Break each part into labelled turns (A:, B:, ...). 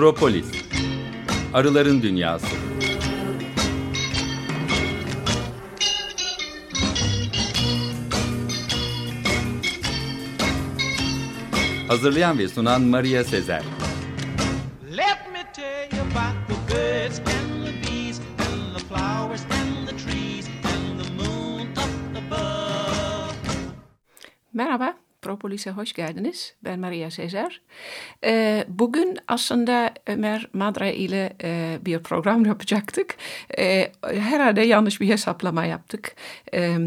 A: Propolis Arıların Dünyası. Hazırlayan ve sunan Maria Sezer Merhaba Propolis'e hoş geldiniz. Ben Maria Sezer. Ee, bugün aslında Ömer Madra ile e, bir program yapacaktık. Ee, herhalde yanlış bir hesaplama yaptık. Ee,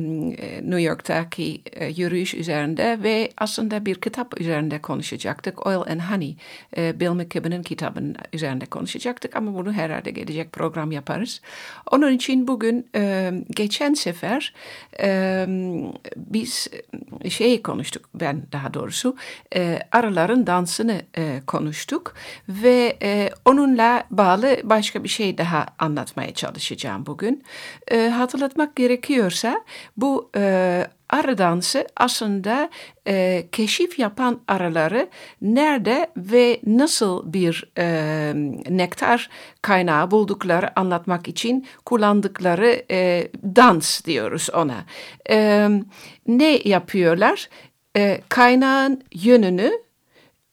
A: New York'taki e, yürüyüş üzerinde ve aslında bir kitap üzerinde konuşacaktık. Oil and Honey, e, Bill McKibben'in kitabının üzerinde konuşacaktık ama bunu herhalde gelecek program yaparız. Onun için bugün e, geçen sefer e, biz şey konuştuk ben daha doğrusu e, arıların dansını e, konuştuk ve e, onunla bağlı başka bir şey daha anlatmaya çalışacağım bugün. E, hatırlatmak gerekiyorsa bu e, arı dansı aslında e, keşif yapan arıları nerede ve nasıl bir e, nektar kaynağı buldukları anlatmak için kullandıkları e, dans diyoruz ona. E, ne yapıyorlar? E, kaynağın yönünü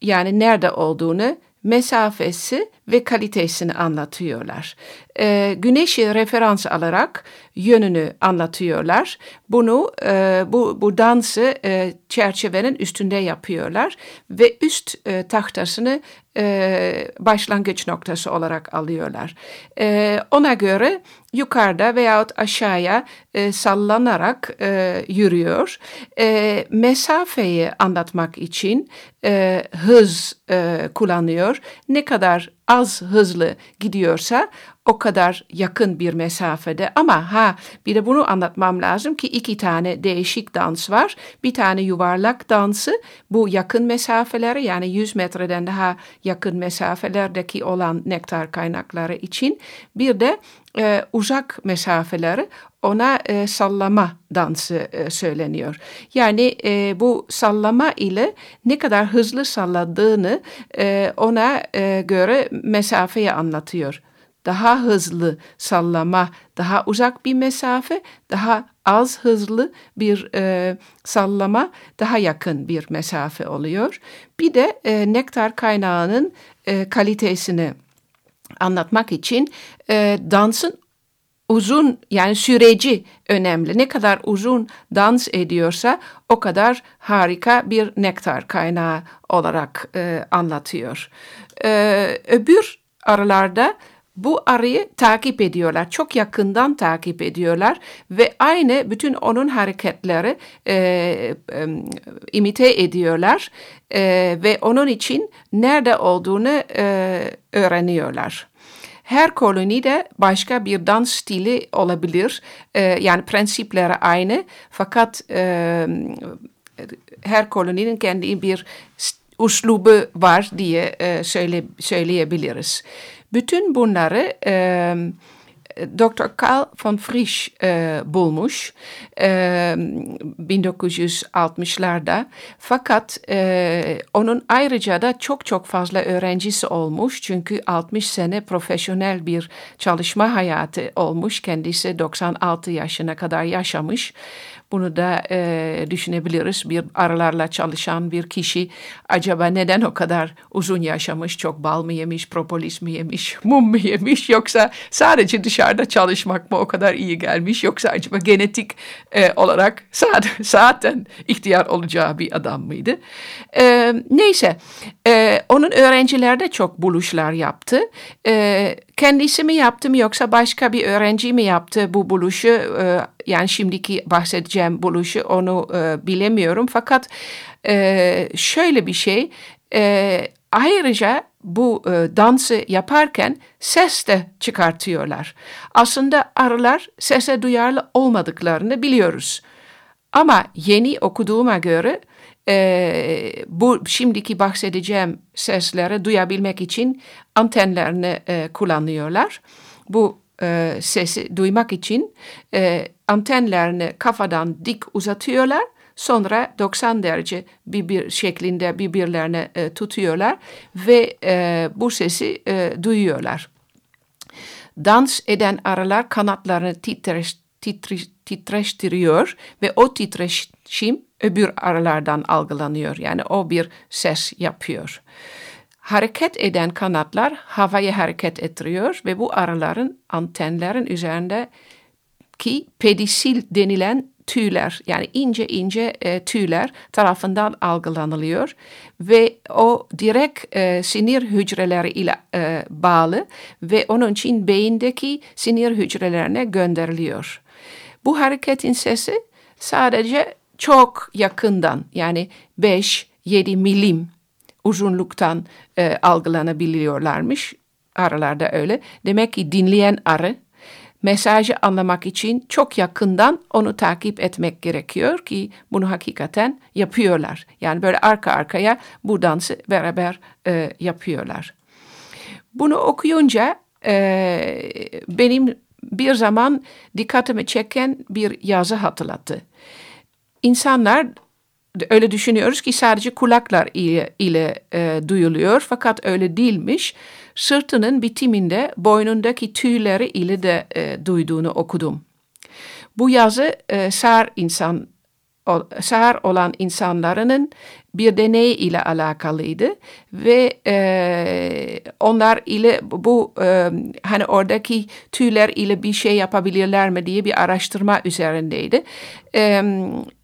A: yani nerede olduğunu, mesafesi ve kalitesini anlatıyorlar. E, güneşi referans alarak yönünü anlatıyorlar. Bunu e, bu, bu dansı e, çerçevenin üstünde yapıyorlar ve üst e, tahtasını e, başlangıç noktası olarak alıyorlar. E, ona göre yukarıda veyahut aşağıya e, sallanarak e, yürüyor. E, mesafeyi anlatmak için e, hız e, kullanıyor. Ne kadar az hızlı gidiyorsa o kadar yakın bir mesafede ama ha bir de bunu anlatmam lazım ki iki tane değişik dans var. Bir tane yuvarlak dansı bu yakın mesafeleri yani 100 metreden daha yakın mesafelerdeki olan nektar kaynakları için bir de e, uzak mesafeleri ona e, sallama dansı e, söyleniyor. Yani e, bu sallama ile ne kadar hızlı salladığını e, ona e, göre mesafeyi anlatıyor. Daha hızlı sallama, daha uzak bir mesafe, daha az hızlı bir e, sallama, daha yakın bir mesafe oluyor. Bir de e, nektar kaynağının e, kalitesini anlatmak için e, dansın uzun yani süreci önemli. Ne kadar uzun dans ediyorsa o kadar harika bir nektar kaynağı olarak e, anlatıyor. E, öbür arılarda bu arıyı takip ediyorlar. Çok yakından takip ediyorlar ve aynı bütün onun hareketleri e, e, imite ediyorlar e, ve onun için nerede olduğunu e, öğreniyorlar. Her kolonide başka bir dans stili olabilir. E, yani prensipleri aynı fakat e, her koloninin kendi bir uslubu var diye e, söyle, söyleyebiliriz. Bütün bunları e, Dr. Karl von Frisch e, bulmuş e, 1960'larda. Fakat e, onun ayrıca da çok çok fazla öğrencisi olmuş. Çünkü 60 sene profesyonel bir çalışma hayatı olmuş. Kendisi 96 yaşına kadar yaşamış. Bunu da e, düşünebiliriz. Bir aralarla çalışan bir kişi acaba neden o kadar uzun yaşamış? Çok bal mı yemiş, propolis mi yemiş, mum mu yemiş yoksa sadece dışarıda çalışmak mı o kadar iyi gelmiş yoksa acaba genetik e, olarak zaten ihtiyar olacağı bir adam mıydı? E, neyse e, onun öğrenciler de çok buluşlar yaptı. E, kendisi mi yaptı mı yoksa başka bir öğrenci mi yaptı bu buluşu? E, yani şimdiki bahsedeceğim buluşu onu e, bilemiyorum. Fakat e, şöyle bir şey e, ayrıca bu e, dansı yaparken ses de çıkartıyorlar. Aslında arılar sese duyarlı olmadıklarını biliyoruz. Ama yeni okuduğuma göre e, bu şimdiki bahsedeceğim sesleri duyabilmek için antenlerini e, kullanıyorlar. Bu e, sesi duymak için e, antenlerini kafadan dik uzatıyorlar. Sonra 90 derece birbir şeklinde birbirlerine e, tutuyorlar ve e, bu sesi e, duyuyorlar. Dans eden arılar kanatlarını titreş, titreş, titreştiriyor ve o titreşim öbür arılardan algılanıyor. Yani o bir ses yapıyor. Hareket eden kanatlar havayı hareket ettiriyor ve bu arıların antenlerin üzerinde ki pedisil denilen tüyler yani ince ince e, tüyler tarafından algılanılıyor ve o direkt e, sinir hücreleri ile e, bağlı ve onun için beyindeki sinir hücrelerine gönderiliyor. Bu hareketin sesi sadece çok yakından yani 5-7 milim uzunluktan e, algılanabiliyorlarmış. Aralarda öyle. Demek ki dinleyen arı mesajı anlamak için çok yakından onu takip etmek gerekiyor ki bunu hakikaten yapıyorlar. Yani böyle arka arkaya bu dansı beraber e, yapıyorlar. Bunu okuyunca e, benim bir zaman dikkatimi çeken bir yazı hatırlattı. İnsanlar öyle düşünüyoruz ki sadece kulaklar ile, ile e, duyuluyor fakat öyle değilmiş. Sırtının bitiminde boynundaki tüyleri ile de e, duyduğunu okudum. Bu yazı e, sağır insan sağır olan insanların bir deney ile alakalıydı ve e, onlar ile bu e, hani oradaki tüyler ile bir şey yapabilirler mi diye bir araştırma üzerindeydi. E,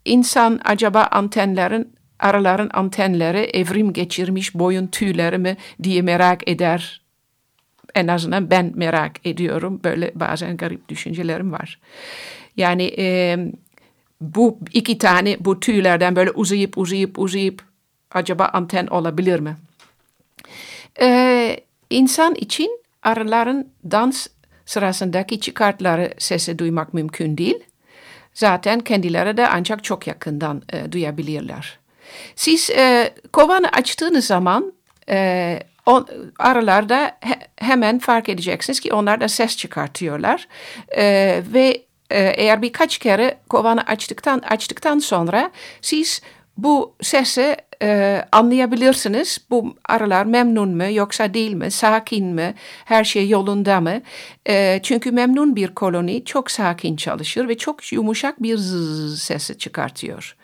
A: insan acaba antenlerin araların antenleri evrim geçirmiş boyun tüyleri mi diye merak eder. En azından ben merak ediyorum. Böyle bazen garip düşüncelerim var. Yani e, bu iki tane bu tüylerden böyle uzayıp uzayıp uzayıp acaba anten olabilir mi? Ee, insan için arıların dans sırasındaki çıkartları sesi duymak mümkün değil. Zaten kendileri de ancak çok yakından e, duyabilirler. Siz e, kovanı açtığınız zaman e, on, arılarda he, hemen fark edeceksiniz ki onlar da ses çıkartıyorlar. E, ve e, eğer birkaç kere kovanı açtıktan açtıktan sonra siz bu sesi e, anlayabilirsiniz. Bu arılar memnun mu yoksa değil mi? Sakin mi? Her şey yolunda mı? E, çünkü memnun bir koloni çok sakin çalışır ve çok yumuşak bir zzz sesi çıkartıyor.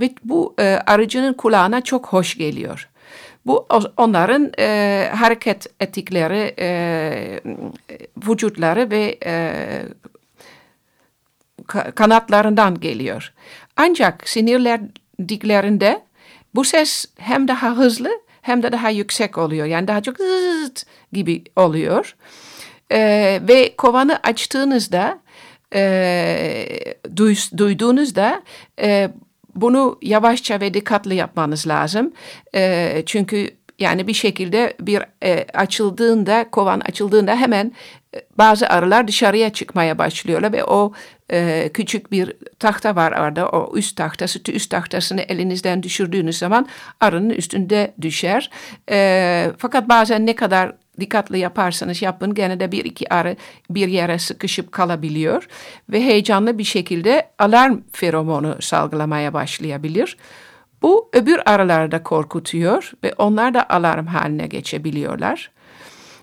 A: Ve bu e, arıcının kulağına çok hoş geliyor. Bu onların e, hareket ettikleri, e, vücutları ve e, kanatlarından geliyor. Ancak sinirlerdiklerinde bu ses hem daha hızlı hem de daha yüksek oluyor. Yani daha çok zıt gibi oluyor. Ee, ve kovanı açtığınızda e, duy, duyduğunuzda e, bunu yavaşça ve dikkatli yapmanız lazım. E, çünkü yani bir şekilde bir e, açıldığında, kovan açıldığında hemen e, bazı arılar dışarıya çıkmaya başlıyorlar ve o e, küçük bir tahta var orada. O üst tahtası, üst tahtasını elinizden düşürdüğünüz zaman arının üstünde düşer. E, fakat bazen ne kadar dikkatli yaparsanız yapın gene de bir iki arı bir yere sıkışıp kalabiliyor ve heyecanlı bir şekilde alarm feromonu salgılamaya başlayabilir. Bu öbür arıları da korkutuyor ve onlar da alarm haline geçebiliyorlar.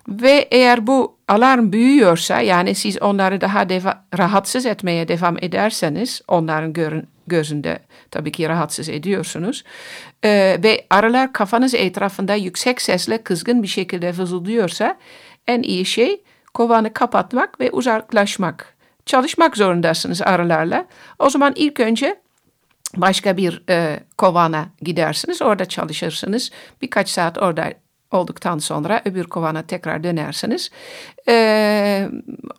A: Ve eğer bu alarm büyüyorsa yani siz onları daha deva- rahatsız etmeye devam ederseniz onların görün- gözünde tabii ki rahatsız ediyorsunuz. Ee, ve arılar kafanız etrafında yüksek sesle kızgın bir şekilde fızıldıyorsa en iyi şey kovanı kapatmak ve uzaklaşmak. Çalışmak zorundasınız arılarla. O zaman ilk önce başka bir e, kovana gidersiniz. Orada çalışırsınız. Birkaç saat orada olduktan sonra öbür kovana tekrar dönersiniz. E,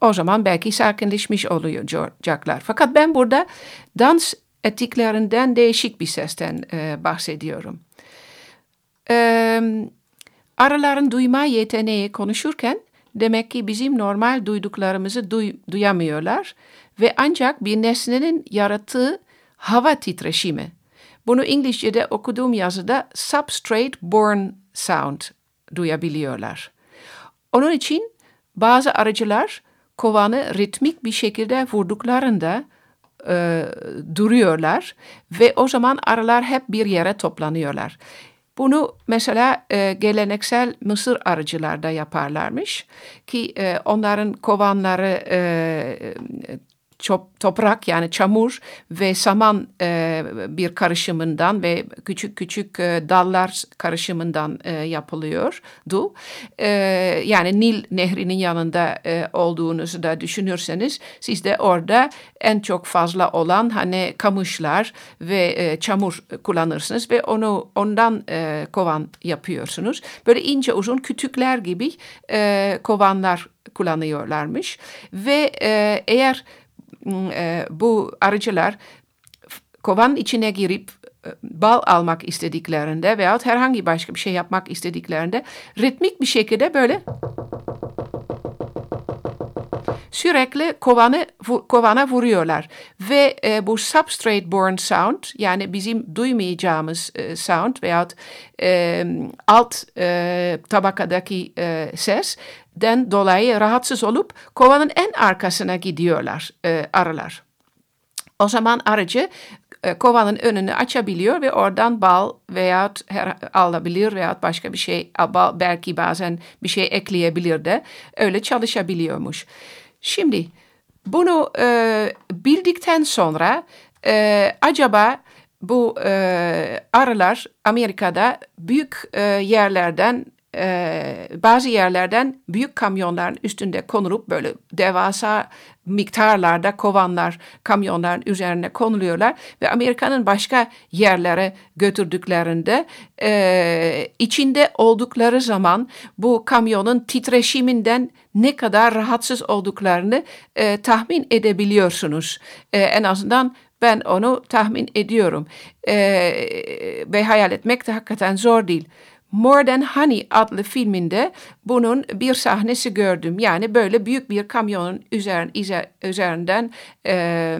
A: o zaman belki sakinleşmiş olacaklar. Fakat ben burada dans etiklerinden değişik bir sesten e, bahsediyorum. E, araların duyma yeteneği konuşurken demek ki bizim normal duyduklarımızı duy, duyamıyorlar ve ancak bir nesnenin yarattığı hava titreşimi. Bunu İngilizce'de okuduğum yazıda substrate borne sound duyabiliyorlar. Onun için bazı arıcılar kovanı ritmik bir şekilde vurduklarında e, duruyorlar ve o zaman arılar hep bir yere toplanıyorlar. Bunu mesela e, geleneksel Mısır arıcılarda yaparlarmış ki e, onların kovanları e, çop, toprak yani çamur ve saman e, bir karışımından ve küçük küçük e, dallar karışımından e, yapılıyordu. E, yani Nil nehrinin yanında e, olduğunuzu da düşünürseniz siz de orada en çok fazla olan hani kamışlar ve e, çamur kullanırsınız ve onu ondan e, kovan yapıyorsunuz. Böyle ince uzun kütükler gibi e, kovanlar kullanıyorlarmış ve e, eğer e, bu arıcılar kovanın içine girip e, bal almak istediklerinde veyahut herhangi başka bir şey yapmak istediklerinde ritmik bir şekilde böyle sürekli kovanı kovana vuruyorlar. Ve e, bu substrate borne sound yani bizim duymayacağımız e, sound veyahut e, alt e, tabakadaki e, ses den dolayı rahatsız olup kovanın en arkasına gidiyorlar e, arılar. O zaman arıcı e, kovanın önünü açabiliyor ve oradan bal veya alabilir veya başka bir şey belki bazen bir şey ekleyebilir de öyle çalışabiliyormuş. Şimdi bunu e, bildikten sonra e, acaba bu e, arılar Amerika'da büyük e, yerlerden e, bazı yerlerden büyük kamyonların üstünde konulup böyle devasa miktarlarda kovanlar kamyonların üzerine konuluyorlar ve Amerika'nın başka yerlere götürdüklerinde e, içinde oldukları zaman bu kamyonun titreşiminden ne kadar rahatsız olduklarını e, tahmin edebiliyorsunuz. E, en azından ben onu tahmin ediyorum e, ve hayal etmek de hakikaten zor değil. More Than Honey adlı filminde bunun bir sahnesi gördüm. Yani böyle büyük bir kamyonun üzerinden e,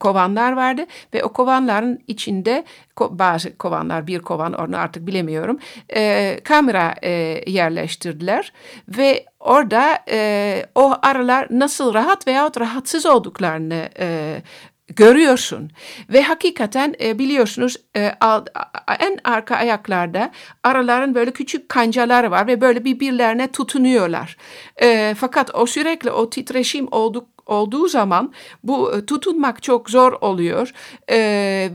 A: kovanlar vardı ve o kovanların içinde bazı kovanlar bir kovan onu artık bilemiyorum e, kamera e, yerleştirdiler ve orada e, o arılar nasıl rahat veyahut rahatsız olduklarını e, görüyorsun ve hakikaten e, biliyorsunuz e, al, en arka ayaklarda araların böyle küçük kancaları var ve böyle birbirlerine tutunuyorlar. E, fakat o sürekli o titreşim olduk olduğu zaman bu e, tutunmak çok zor oluyor e,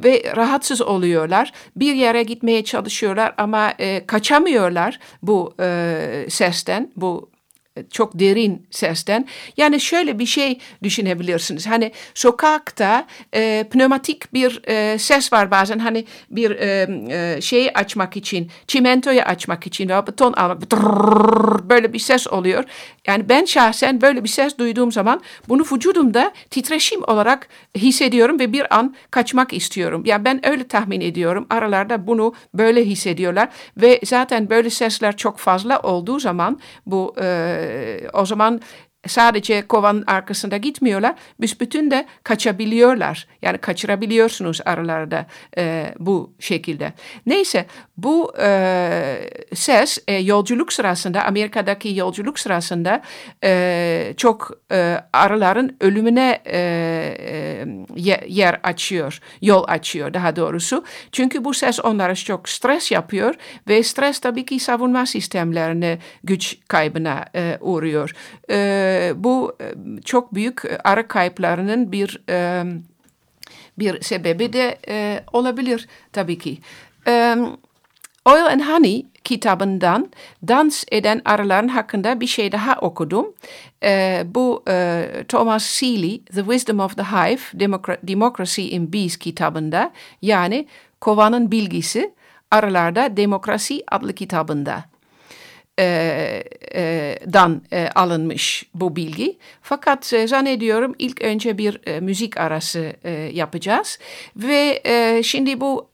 A: ve rahatsız oluyorlar. Bir yere gitmeye çalışıyorlar ama e, kaçamıyorlar bu e, sesten, bu çok derin sesten. Yani şöyle bir şey düşünebilirsiniz. Hani sokakta e, pneumatik bir e, ses var bazen. Hani bir e, e, şeyi açmak için, çimentoyu açmak için veya beton almak böyle bir ses oluyor. Yani ben şahsen böyle bir ses duyduğum zaman bunu vücudumda titreşim olarak hissediyorum ve bir an kaçmak istiyorum. Yani ben öyle tahmin ediyorum. Aralarda bunu böyle hissediyorlar ve zaten böyle sesler çok fazla olduğu zaman bu e, o zaman sadece kovanın arkasında gitmiyorlar. Büsbütün de kaçabiliyorlar. Yani kaçırabiliyorsunuz aralarda e, bu şekilde. Neyse bu e, ses e, yolculuk sırasında Amerika'daki yolculuk sırasında e, çok e, arıların ölümüne e, e, yer açıyor, yol açıyor daha doğrusu. Çünkü bu ses onlara çok stres yapıyor ve stres tabii ki savunma sistemlerine güç kaybına e, uğruyor. E, bu çok büyük arı kayıplarının bir bir sebebi de olabilir tabii ki. Oil and Honey kitabından dans eden arıların hakkında bir şey daha okudum. Ee, bu e, Thomas Seeley, The Wisdom of the Hive, Democracy in Bees kitabında yani Kovanın Bilgisi Arılarda Demokrasi adlı kitabında e, e, dan e, alınmış bu bilgi. Fakat e, zannediyorum ilk önce bir e, müzik arası e, yapacağız. Ve e, şimdi bu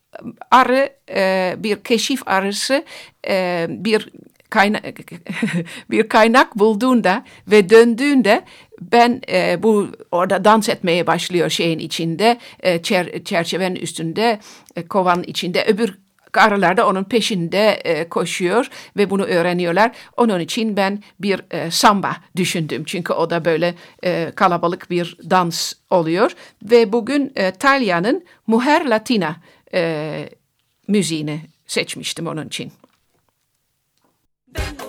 A: arı e, bir keşif arısı e, bir kaynak bir kaynak bulduğunda ve döndüğünde ben e, bu orada dans etmeye başlıyor şeyin içinde e, çer, çerçevenin üstünde e, kovan içinde öbür
B: arılar da onun peşinde e, koşuyor ve bunu öğreniyorlar. Onun için ben bir e, samba düşündüm. Çünkü o da böyle e, kalabalık bir dans oluyor. Ve bugün e, Talya'nın Mujer Latina e, müziğini seçmiştim onun için. Vengo,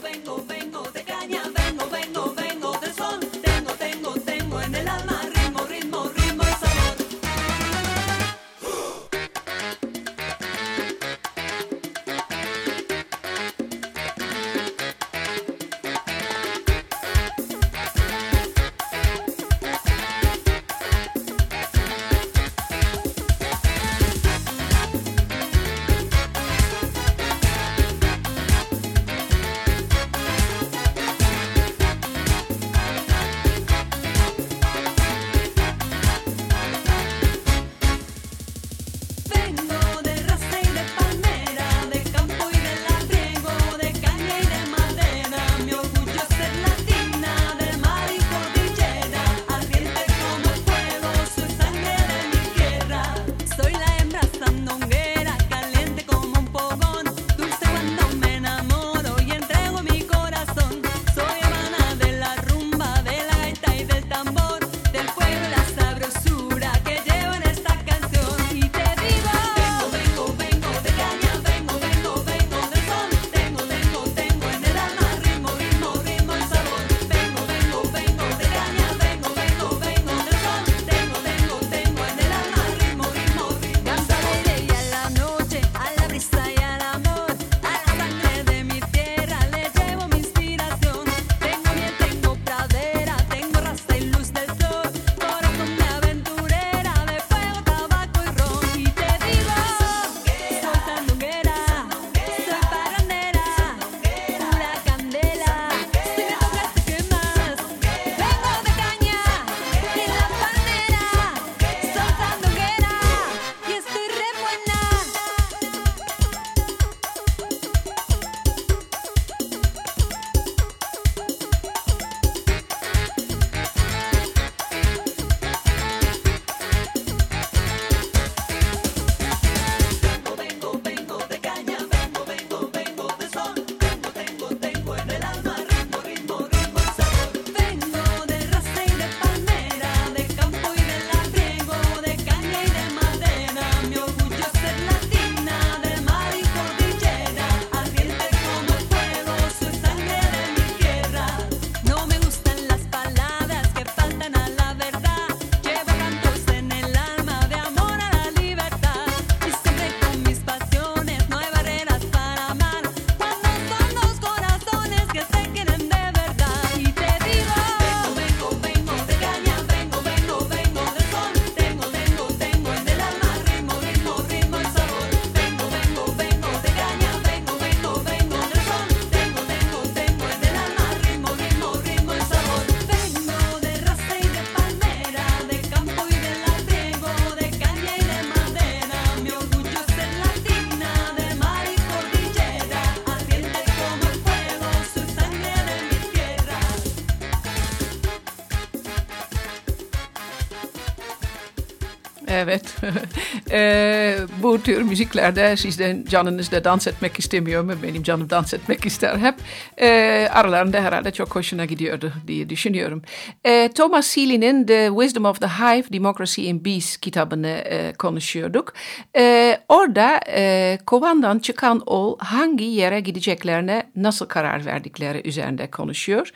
B: Evet. e, bu tür müziklerde sizden canınızda dans etmek istemiyor mu? Benim canım dans etmek ister hep. E, aralarında herhalde çok hoşuna gidiyordu diye düşünüyorum. E, Thomas Seeley'nin The Wisdom of the Hive, Democracy in Bees kitabını e, konuşuyorduk. E, orada e, kovandan çıkan oğul hangi yere gideceklerine nasıl karar verdikleri üzerinde konuşuyor.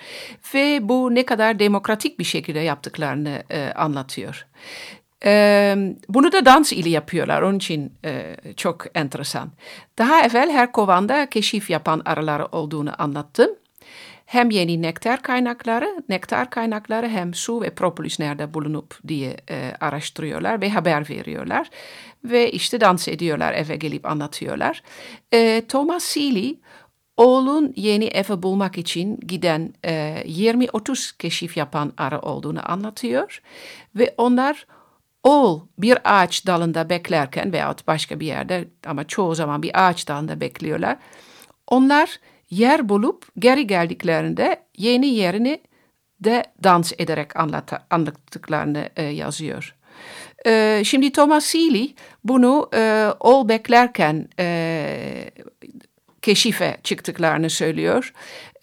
B: Ve bu ne kadar demokratik bir şekilde yaptıklarını e, anlatıyor. Ee, bunu da dans ile yapıyorlar. Onun için e, çok enteresan. Daha evvel her kovanda keşif yapan arılar olduğunu anlattım. Hem yeni nektar kaynakları, nektar kaynakları hem su ve propolis nerede bulunup diye e, araştırıyorlar ve haber veriyorlar. Ve işte dans ediyorlar, eve gelip anlatıyorlar. E, Thomas Seeley, oğlun yeni evi bulmak için giden e, 20-30 keşif yapan arı olduğunu anlatıyor. Ve onlar Oğul bir ağaç dalında beklerken veyahut başka bir yerde ama çoğu zaman bir ağaç dalında bekliyorlar. Onlar yer bulup geri geldiklerinde yeni yerini de dans ederek anlat, anlattıklarını e, yazıyor.
A: E, şimdi Thomas Seeley bunu e, ol beklerken e, keşife çıktıklarını söylüyor.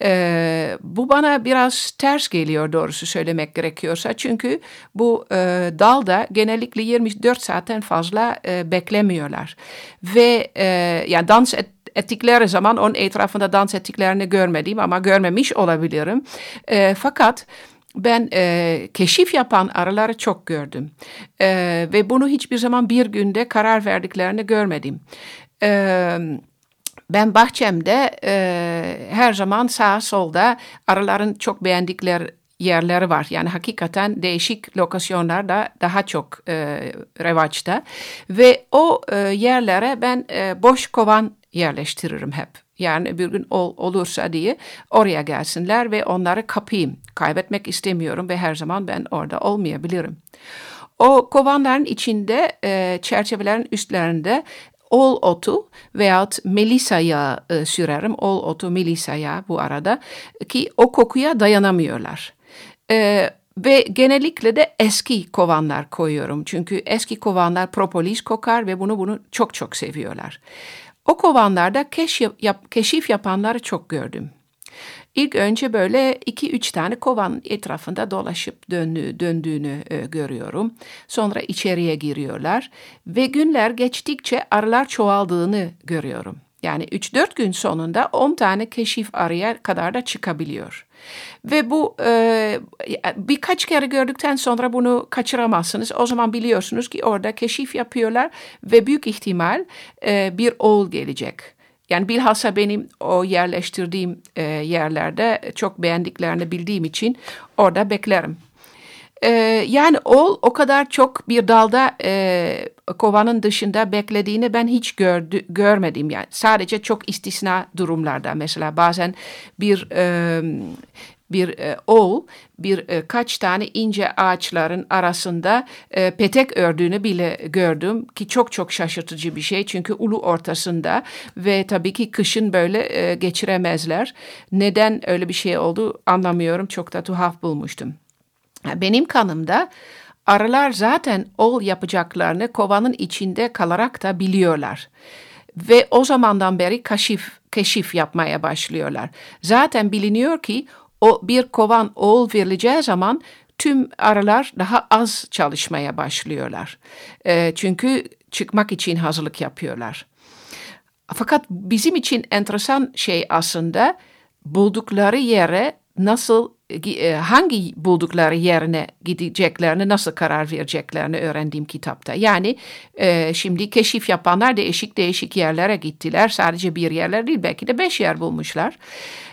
A: E, bu bana biraz ters geliyor doğrusu söylemek gerekiyorsa. Çünkü bu e, dalda genellikle 24 saatten fazla e, beklemiyorlar. Ve e, yani dans et, ettikleri zaman onun etrafında dans ettiklerini görmedim ama görmemiş olabilirim. E, fakat ben e, keşif yapan arıları çok gördüm e, ve bunu hiçbir zaman bir günde karar verdiklerini görmedim. E, ben bahçemde e, her zaman sağ solda arıların çok beğendikleri yerleri var. Yani hakikaten değişik lokasyonlarda daha çok e, revaçta. Ve o e, yerlere ben e, boş kovan yerleştiririm hep. Yani bir gün ol, olursa diye oraya gelsinler ve onları kapayım. Kaybetmek istemiyorum ve her zaman ben orada olmayabilirim. O kovanların içinde e, çerçevelerin üstlerinde ol otu veyahut melisa yağı e, sürerim. Ol otu, melisa yağı bu arada ki o kokuya dayanamıyorlar. E, ve genellikle de eski kovanlar koyuyorum. Çünkü eski kovanlar propolis kokar ve bunu bunu çok çok seviyorlar. O kovanlarda keşif, yap, keşif yapanları çok gördüm. İlk önce böyle iki üç tane kovan etrafında dolaşıp döndüğü, döndüğünü e, görüyorum. Sonra içeriye giriyorlar ve günler geçtikçe arılar çoğaldığını görüyorum. Yani 3-4 gün sonunda 10 tane keşif arıya kadar da çıkabiliyor. Ve bu e, birkaç kere gördükten sonra bunu kaçıramazsınız. O zaman biliyorsunuz ki orada keşif yapıyorlar ve büyük ihtimal e, bir oğul gelecek. Yani bilhassa benim o yerleştirdiğim e, yerlerde çok beğendiklerini bildiğim için orada beklerim. E, yani oğul o kadar çok bir dalda e, kovanın dışında beklediğini ben hiç gördü, görmedim. Yani sadece çok istisna durumlarda mesela bazen bir e, bir e, oğul bir e, kaç tane ince ağaçların arasında e, petek ördüğünü bile gördüm ki çok çok şaşırtıcı bir şey çünkü ulu ortasında ve tabii ki kışın böyle e, geçiremezler. Neden öyle bir şey oldu anlamıyorum çok da tuhaf bulmuştum. Benim kanımda arılar zaten ol yapacaklarını kovanın içinde kalarak da biliyorlar. Ve o zamandan beri kaşif, keşif yapmaya başlıyorlar. Zaten biliniyor ki o bir kovan oğul verileceği zaman tüm arılar daha az çalışmaya başlıyorlar. E, çünkü çıkmak için hazırlık yapıyorlar. Fakat bizim için enteresan şey aslında buldukları yere nasıl e, hangi buldukları yerine gideceklerini nasıl karar vereceklerini öğrendiğim kitapta. Yani e, şimdi keşif yapanlar değişik değişik yerlere gittiler. Sadece bir yerler değil belki de beş yer bulmuşlar.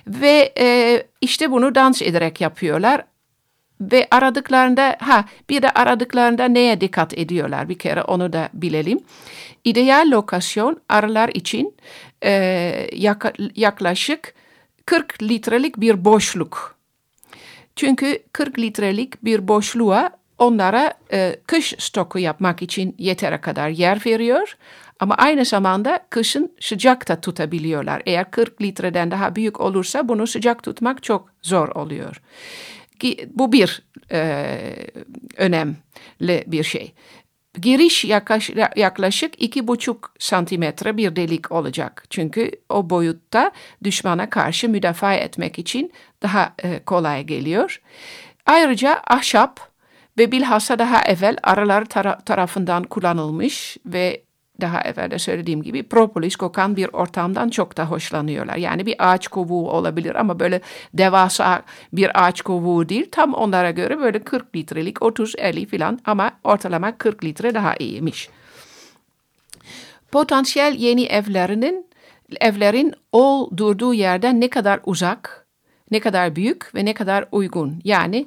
A: Ve e, işte bunu dans ederek yapıyorlar. Ve aradıklarında ha bir de aradıklarında neye dikkat ediyorlar bir kere onu da bilelim. İdeal lokasyon arılar için e, yaklaşık 40 litrelik bir boşluk çünkü 40 litrelik bir boşluğa onlara e, kış stoku yapmak için yetere kadar yer veriyor. Ama aynı zamanda kışın sıcak da tutabiliyorlar. Eğer 40 litreden daha büyük olursa bunu sıcak tutmak çok zor oluyor. Bu bir e, önemli bir şey. Giriş yaklaşık iki buçuk santimetre bir delik olacak. Çünkü o boyutta düşmana karşı müdafaa etmek için daha e, kolay geliyor. Ayrıca ahşap ve bilhassa daha evvel aralar tara tarafından kullanılmış ve daha evvel de söylediğim gibi propolis kokan bir ortamdan çok da hoşlanıyorlar. Yani bir ağaç kovuğu olabilir ama böyle devasa bir ağaç kovuğu değil. Tam onlara göre böyle 40 litrelik 30-50 falan ama ortalama 40 litre daha iyiymiş. Potansiyel yeni evlerinin evlerin ol durduğu yerden ne kadar uzak, ne kadar büyük ve ne kadar uygun. Yani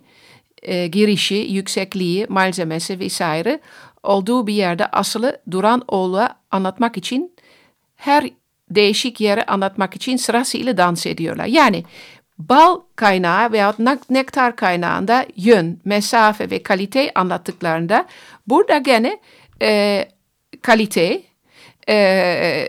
A: e, girişi, yüksekliği, malzemesi vesaire olduğu bir yerde asılı duran oğlu anlatmak için her değişik yere anlatmak için sırasıyla dans ediyorlar. Yani bal kaynağı veya nektar kaynağında yön, mesafe ve kalite anlattıklarında burada gene e, kalite e,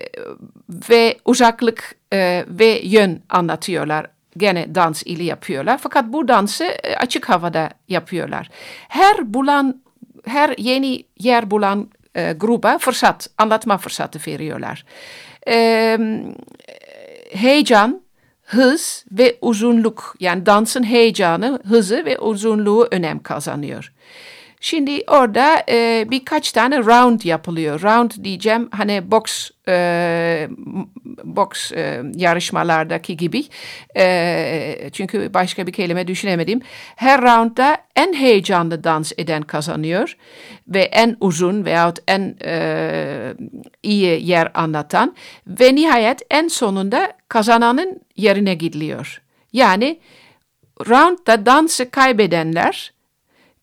A: ve uzaklık e, ve yön anlatıyorlar. Gene dans ile yapıyorlar. Fakat bu dansı e, açık havada yapıyorlar. Her bulan her yeni yer bulan e, gruba fırsat, anlatma fırsatı veriyorlar. E, heyecan, hız ve uzunluk yani dansın heyecanı, hızı ve uzunluğu önem kazanıyor. Şimdi orada e, birkaç tane round yapılıyor. Round diyeceğim hani box e, box e, yarışmalardaki gibi. E, çünkü başka bir kelime düşünemedim. Her roundda en heyecanlı dans eden kazanıyor ve en uzun veyahut en e, iyi yer anlatan ve nihayet en sonunda kazananın yerine gidiliyor. Yani roundda dansı kaybedenler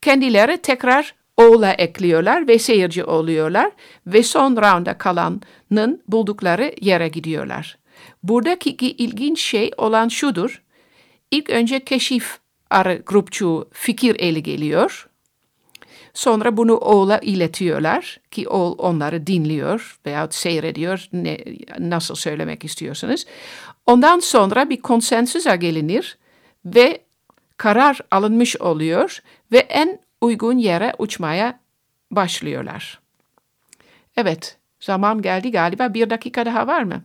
A: kendileri tekrar oğla ekliyorlar ve seyirci oluyorlar ve son rounda kalanın buldukları yere gidiyorlar. Buradaki ilginç şey olan şudur. İlk önce keşif arı grupçu fikir eli geliyor. Sonra bunu oğla iletiyorlar ki oğul onları dinliyor veya seyrediyor ne, nasıl söylemek istiyorsanız. Ondan sonra bir konsensüse gelinir ve karar alınmış oluyor ve en uygun yere uçmaya başlıyorlar. Evet, zaman geldi galiba. Bir dakika daha var mı?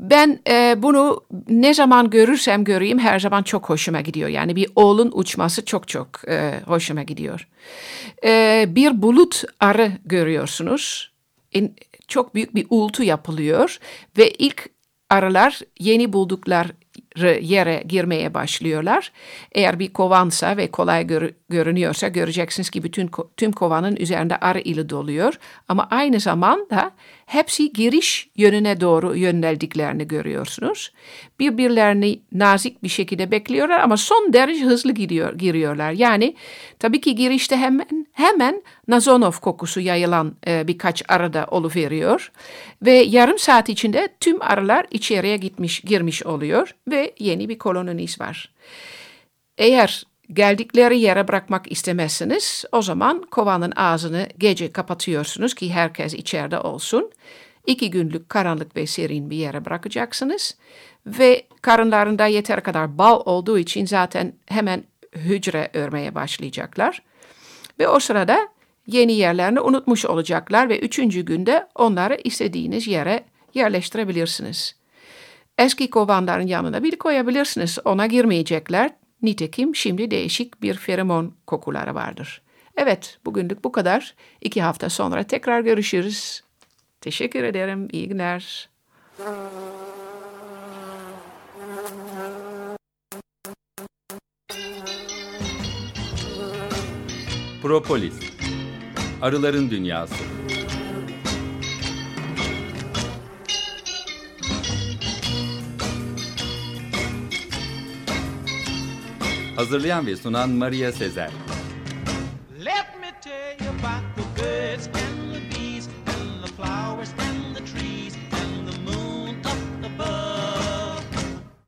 A: Ben e, bunu ne zaman görürsem göreyim her zaman çok hoşuma gidiyor. Yani bir oğlun uçması çok çok e, hoşuma gidiyor. E, bir bulut arı görüyorsunuz. In, çok büyük bir uğultu yapılıyor ve ilk arılar yeni bulduklar yere girmeye başlıyorlar. Eğer bir kovansa ve kolay gör, görünüyorsa göreceksiniz ki bütün tüm kovanın üzerinde arı ili doluyor. Ama aynı zamanda hepsi giriş yönüne doğru yöneldiklerini görüyorsunuz. Birbirlerini nazik bir şekilde bekliyorlar ama son derece hızlı gidiyor, giriyorlar. Yani tabii ki girişte hemen hemen Nazonov kokusu yayılan e, birkaç arada oluveriyor ve yarım saat içinde tüm arılar içeriye gitmiş girmiş oluyor ve yeni bir koloniniz var. Eğer geldikleri yere bırakmak istemezsiniz, o zaman kovanın ağzını gece kapatıyorsunuz ki herkes içeride olsun. İki günlük karanlık ve serin bir yere bırakacaksınız ve karınlarında yeter kadar bal olduğu için zaten hemen hücre örmeye başlayacaklar. Ve o sırada yeni yerlerini unutmuş olacaklar ve üçüncü günde onları istediğiniz yere yerleştirebilirsiniz. Eski kovanların yanına bir koyabilirsiniz. Ona girmeyecekler. Nitekim şimdi değişik bir feromon kokuları vardır. Evet, bugünlük bu kadar. İki hafta sonra tekrar görüşürüz. Teşekkür ederim. İyi günler.
C: Propolis Arıların Dünyası Hazırlayan ve sunan Maria Sezer